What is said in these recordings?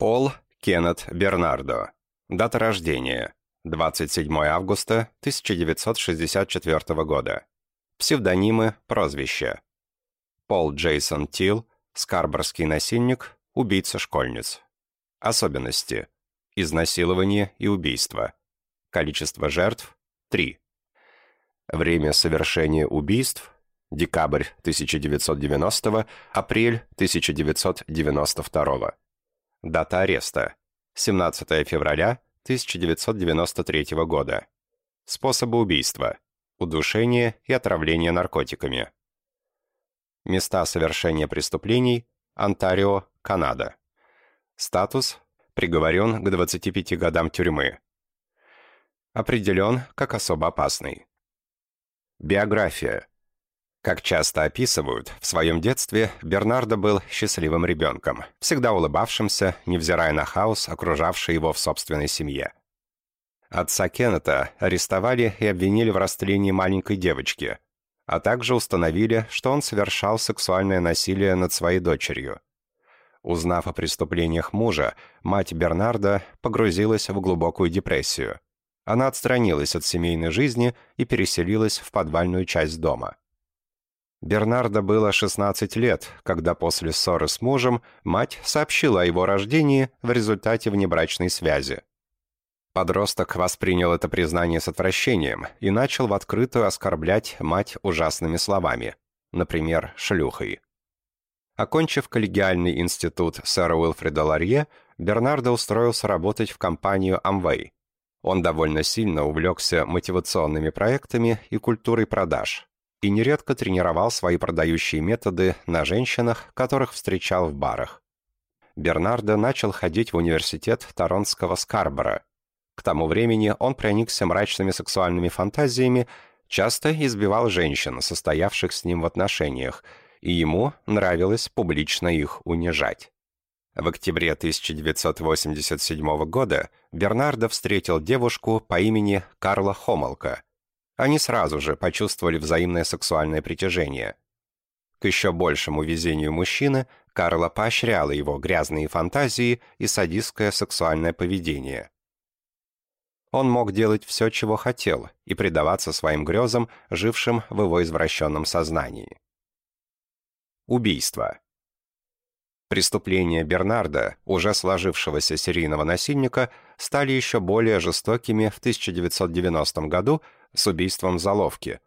Пол Кеннет Бернардо. Дата рождения. 27 августа 1964 года. Псевдонимы, прозвища. Пол Джейсон Тил, скарборский насильник, убийца школьниц. Особенности. Изнасилование и убийство. Количество жертв – 3. Время совершения убийств – декабрь 1990, апрель 1992. Дата ареста – 17 февраля 1993 года. Способы убийства – удушение и отравление наркотиками. Места совершения преступлений – Онтарио, Канада. Статус – приговорен к 25 годам тюрьмы. Определен как особо опасный. Биография. Как часто описывают, в своем детстве Бернардо был счастливым ребенком, всегда улыбавшимся, невзирая на хаос, окружавший его в собственной семье. Отца Кеннета арестовали и обвинили в растлении маленькой девочки, а также установили, что он совершал сексуальное насилие над своей дочерью. Узнав о преступлениях мужа, мать Бернарда погрузилась в глубокую депрессию. Она отстранилась от семейной жизни и переселилась в подвальную часть дома. Бернардо было 16 лет, когда после ссоры с мужем мать сообщила о его рождении в результате внебрачной связи. Подросток воспринял это признание с отвращением и начал в открытую оскорблять мать ужасными словами, например, шлюхой. Окончив коллегиальный институт сэра Уилфреда Ларье, Бернардо устроился работать в компанию Amway. Он довольно сильно увлекся мотивационными проектами и культурой продаж, и нередко тренировал свои продающие методы на женщинах, которых встречал в барах. Бернардо начал ходить в университет Торонского Скарбора. К тому времени он проникся мрачными сексуальными фантазиями, часто избивал женщин, состоявших с ним в отношениях, и ему нравилось публично их унижать. В октябре 1987 года Бернардо встретил девушку по имени Карла Хомолка – они сразу же почувствовали взаимное сексуальное притяжение. К еще большему везению мужчины Карла поощряла его грязные фантазии и садистское сексуальное поведение. Он мог делать все, чего хотел, и предаваться своим грезам, жившим в его извращенном сознании. Убийство. Преступления Бернарда, уже сложившегося серийного насильника, стали еще более жестокими в 1990 году, с убийством заловки.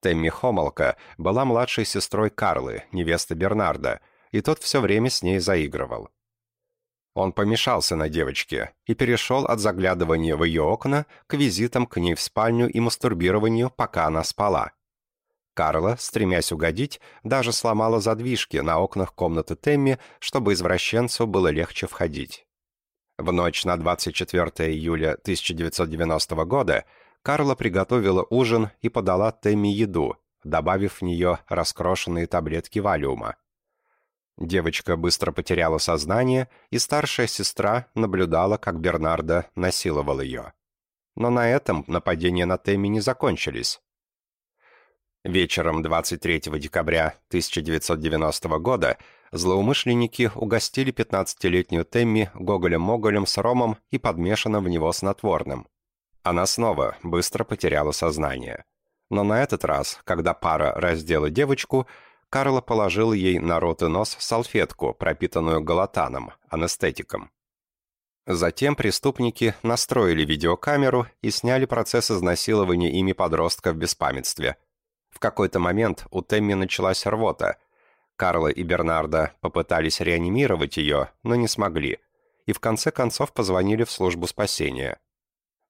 Темми Хомолка была младшей сестрой Карлы, невесты Бернарда, и тот все время с ней заигрывал. Он помешался на девочке и перешел от заглядывания в ее окна к визитам к ней в спальню и мастурбированию, пока она спала. Карла, стремясь угодить, даже сломала задвижки на окнах комнаты Темми, чтобы извращенцу было легче входить. В ночь на 24 июля 1990 года Карла приготовила ужин и подала Тэмми еду, добавив в нее раскрошенные таблетки валиума. Девочка быстро потеряла сознание, и старшая сестра наблюдала, как Бернардо насиловал ее. Но на этом нападения на Тэмми не закончились. Вечером 23 декабря 1990 года злоумышленники угостили 15-летнюю Тэмми гоголем-моголем с ромом и подмешанным в него снотворным. Она снова быстро потеряла сознание. Но на этот раз, когда пара раздела девочку, Карла положил ей на рот и нос салфетку, пропитанную галатаном, анестетиком. Затем преступники настроили видеокамеру и сняли процесс изнасилования ими подростка в беспамятстве. В какой-то момент у Темми началась рвота. Карла и Бернарда попытались реанимировать ее, но не смогли, и в конце концов позвонили в службу спасения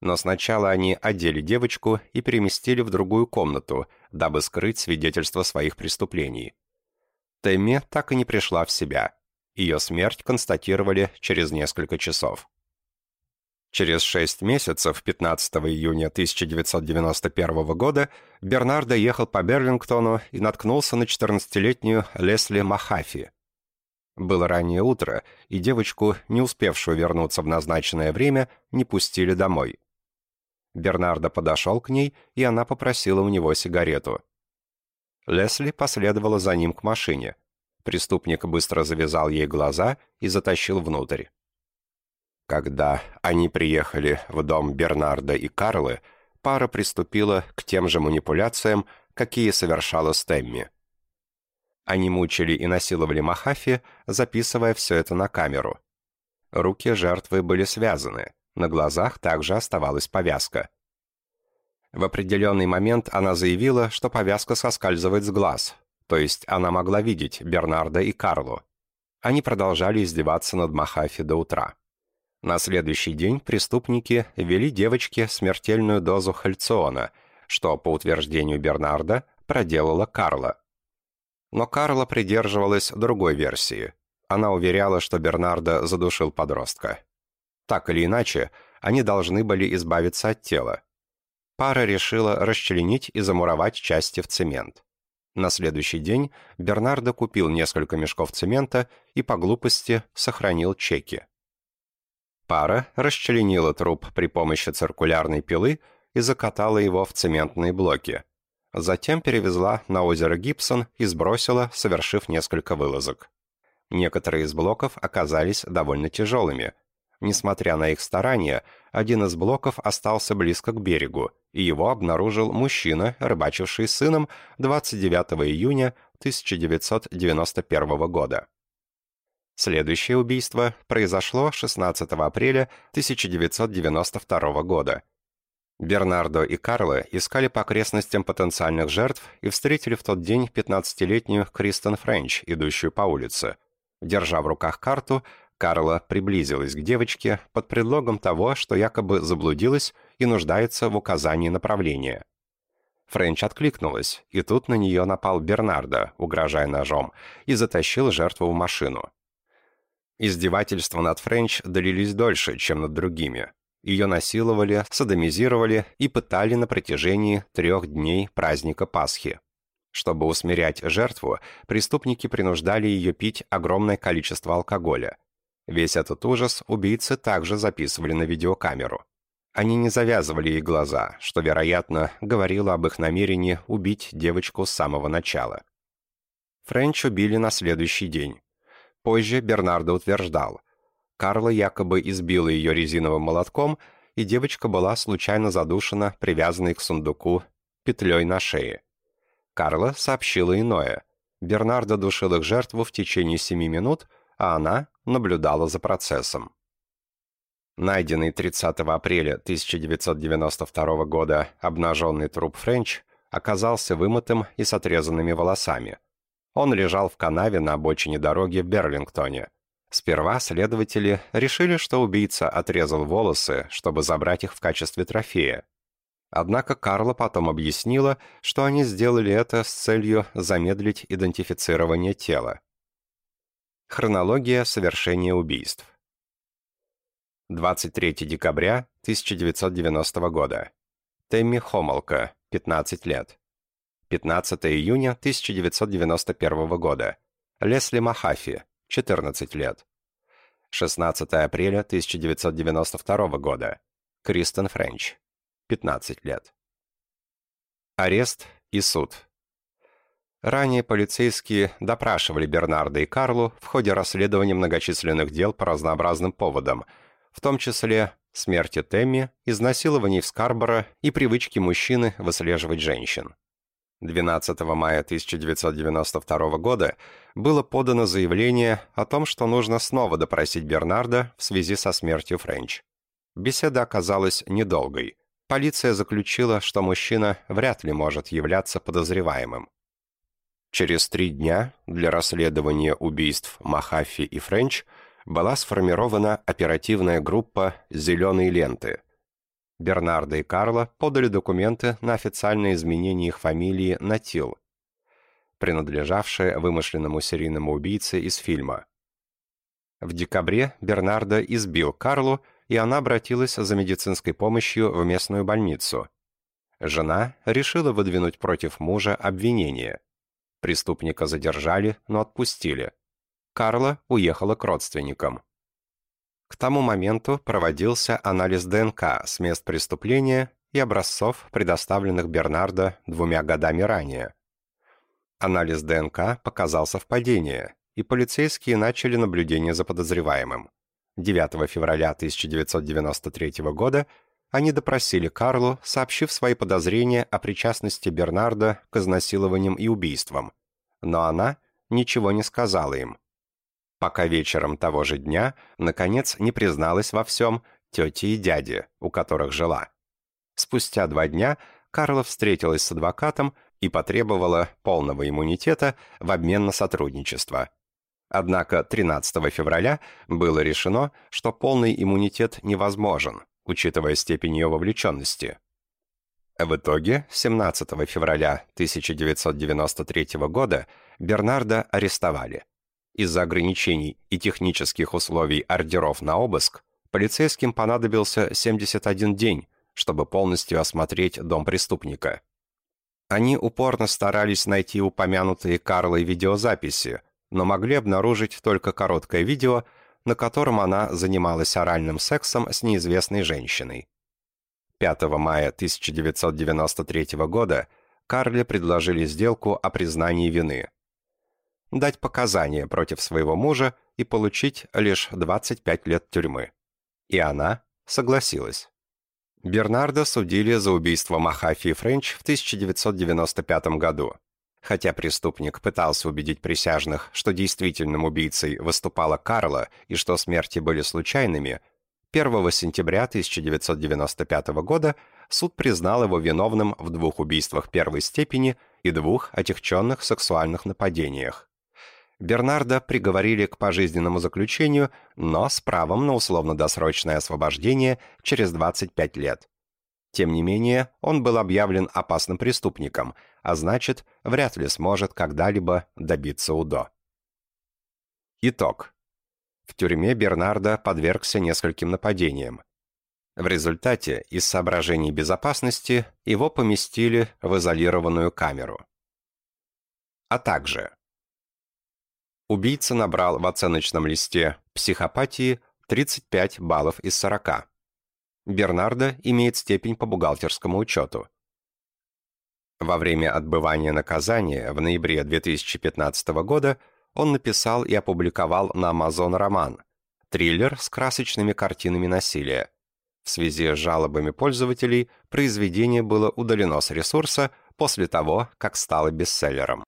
но сначала они одели девочку и переместили в другую комнату, дабы скрыть свидетельство своих преступлений. Тэмми так и не пришла в себя. Ее смерть констатировали через несколько часов. Через шесть месяцев, 15 июня 1991 года, Бернардо ехал по Берлингтону и наткнулся на 14-летнюю Лесли Махафи. Было раннее утро, и девочку, не успевшую вернуться в назначенное время, не пустили домой. Бернардо подошел к ней, и она попросила у него сигарету. Лесли последовала за ним к машине. Преступник быстро завязал ей глаза и затащил внутрь. Когда они приехали в дом Бернарда и Карлы, пара приступила к тем же манипуляциям, какие совершала Стэмми. Они мучили и насиловали Махафи, записывая все это на камеру. Руки жертвы были связаны, на глазах также оставалась повязка. В определенный момент она заявила, что повязка соскальзывает с глаз, то есть она могла видеть Бернарда и Карлу. Они продолжали издеваться над Махафи до утра. На следующий день преступники ввели девочке смертельную дозу хальциона, что, по утверждению Бернарда, проделала Карла. Но Карла придерживалась другой версии. Она уверяла, что Бернарда задушил подростка. Так или иначе, они должны были избавиться от тела. Пара решила расчленить и замуровать части в цемент. На следующий день Бернардо купил несколько мешков цемента и по глупости сохранил чеки. Пара расчленила труп при помощи циркулярной пилы и закатала его в цементные блоки. Затем перевезла на озеро Гибсон и сбросила, совершив несколько вылазок. Некоторые из блоков оказались довольно тяжелыми. Несмотря на их старания, один из блоков остался близко к берегу, и его обнаружил мужчина, рыбачивший сыном 29 июня 1991 года. Следующее убийство произошло 16 апреля 1992 года. Бернардо и Карло искали по окрестностям потенциальных жертв и встретили в тот день 15-летнюю Кристен Френч, идущую по улице. Держа в руках карту, Карла приблизилась к девочке под предлогом того, что якобы заблудилась и нуждается в указании направления. Френч откликнулась, и тут на нее напал Бернардо, угрожая ножом, и затащил жертву в машину. Издевательства над Френч длились дольше, чем над другими. Ее насиловали, садомизировали и пытали на протяжении трех дней праздника Пасхи. Чтобы усмирять жертву, преступники принуждали ее пить огромное количество алкоголя. Весь этот ужас убийцы также записывали на видеокамеру. Они не завязывали ей глаза, что, вероятно, говорило об их намерении убить девочку с самого начала. Френч убили на следующий день. Позже Бернардо утверждал, Карла якобы избила ее резиновым молотком, и девочка была случайно задушена, привязанной к сундуку, петлей на шее. Карла сообщила иное. Бернардо душил их жертву в течение семи минут, а она наблюдала за процессом. Найденный 30 апреля 1992 года обнаженный труп Френч оказался вымытым и с отрезанными волосами – он лежал в канаве на обочине дороги в Берлингтоне. Сперва следователи решили, что убийца отрезал волосы, чтобы забрать их в качестве трофея. Однако Карла потом объяснила, что они сделали это с целью замедлить идентифицирование тела. Хронология совершения убийств. 23 декабря 1990 года. Тэмми Хомолка, 15 лет. 15 июня 1991 года. Лесли Махафи, 14 лет. 16 апреля 1992 года. Кристен Френч, 15 лет. Арест и суд. Ранее полицейские допрашивали Бернарда и Карлу в ходе расследования многочисленных дел по разнообразным поводам, в том числе смерти Тэмми, изнасилований в Скарборо и привычки мужчины выслеживать женщин. 12 мая 1992 года было подано заявление о том, что нужно снова допросить Бернарда в связи со смертью Френч. Беседа оказалась недолгой. Полиция заключила, что мужчина вряд ли может являться подозреваемым. Через три дня для расследования убийств Махафи и Френч была сформирована оперативная группа «Зеленые ленты», Бернардо и Карло подали документы на официальное изменение их фамилии на Тил, принадлежавшее вымышленному серийному убийце из фильма. В декабре Бернардо избил Карлу, и она обратилась за медицинской помощью в местную больницу. Жена решила выдвинуть против мужа обвинение. Преступника задержали, но отпустили. Карла уехала к родственникам. К тому моменту проводился анализ ДНК с мест преступления и образцов, предоставленных Бернардо двумя годами ранее. Анализ ДНК показал совпадение, и полицейские начали наблюдение за подозреваемым. 9 февраля 1993 года они допросили Карлу, сообщив свои подозрения о причастности Бернарда к изнасилованиям и убийствам. Но она ничего не сказала им. Пока вечером того же дня, наконец, не призналась во всем тете и дяде, у которых жила. Спустя два дня Карла встретилась с адвокатом и потребовала полного иммунитета в обмен на сотрудничество. Однако 13 февраля было решено, что полный иммунитет невозможен, учитывая степень ее вовлеченности. В итоге, 17 февраля 1993 года Бернарда арестовали. Из-за ограничений и технических условий ордеров на обыск полицейским понадобился 71 день, чтобы полностью осмотреть дом преступника. Они упорно старались найти упомянутые Карлой видеозаписи, но могли обнаружить только короткое видео, на котором она занималась оральным сексом с неизвестной женщиной. 5 мая 1993 года Карле предложили сделку о признании вины. Дать показания против своего мужа и получить лишь 25 лет тюрьмы. И она согласилась. Бернарда судили за убийство Махафи Френч в 1995 году. Хотя преступник пытался убедить присяжных, что действительным убийцей выступала Карла и что смерти были случайными, 1 сентября 1995 года суд признал его виновным в двух убийствах первой степени и двух отягченных сексуальных нападениях. Бернарда приговорили к пожизненному заключению, но с правом на условно-досрочное освобождение через 25 лет. Тем не менее, он был объявлен опасным преступником, а значит, вряд ли сможет когда-либо добиться УДО. Итог. В тюрьме Бернарда подвергся нескольким нападениям. В результате, из соображений безопасности, его поместили в изолированную камеру. А также Убийца набрал в оценочном листе психопатии 35 баллов из 40. Бернардо имеет степень по бухгалтерскому учету. Во время отбывания наказания в ноябре 2015 года он написал и опубликовал на Amazon роман «Триллер с красочными картинами насилия». В связи с жалобами пользователей произведение было удалено с ресурса после того, как стало бестселлером.